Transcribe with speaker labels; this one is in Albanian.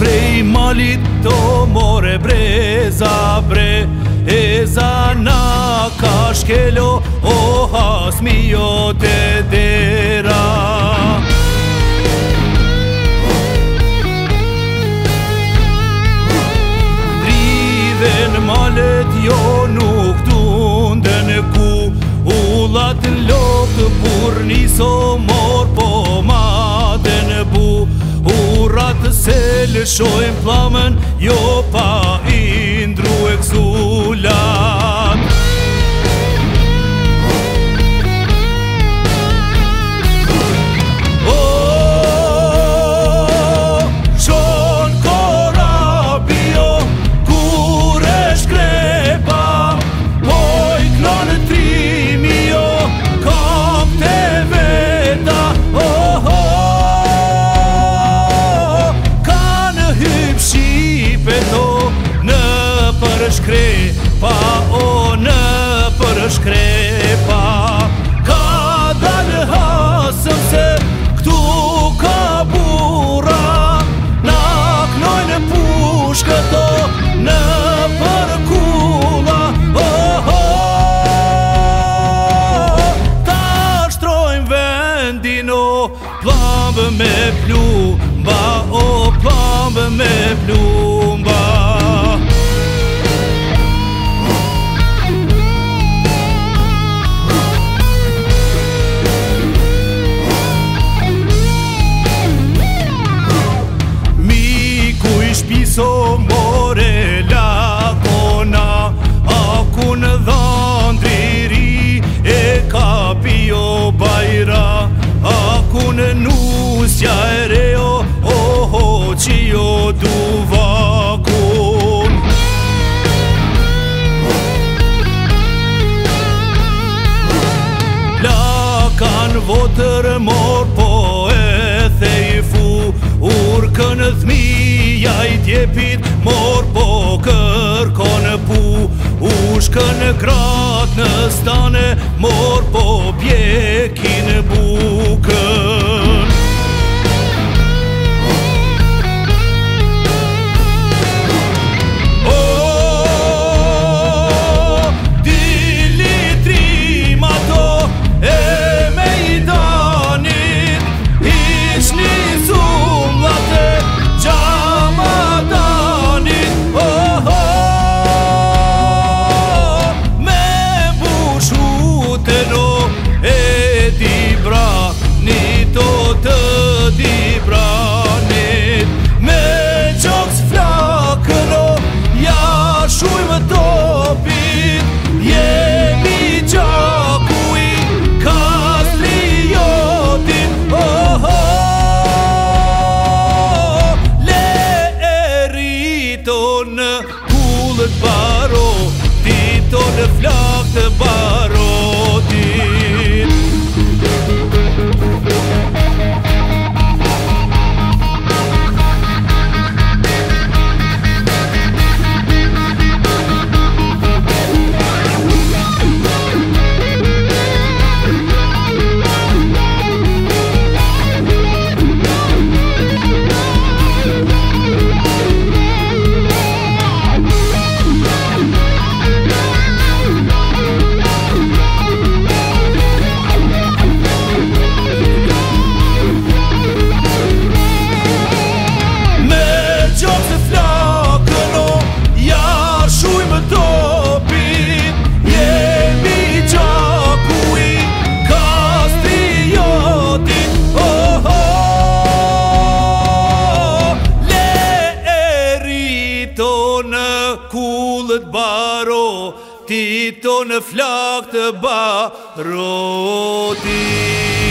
Speaker 1: prej malit të more breza bre E za na ka shkelo o hasmi jo të dera Drive në malet jo nuk tunde ku Ullat lotë pur niso mor por Burat se lëshojmë flamën, jo pa pa o në përshkrepa Ka da në hasëm se këtu ka bura Në knoj në push këto në përkuma oh, oh, Ta shtrojmë vendin o plambë me plu Ba o plambë me plu so more kona Akun dhandri E kapio o Akun nusja e reo O ho du vakun Lakan votër moj tjepit mor po kërko në pu Ushkë në kratë në stane mor po pjesë Kulit baro, ti të në flok të baro të baro, ti ton në flak të baro, ti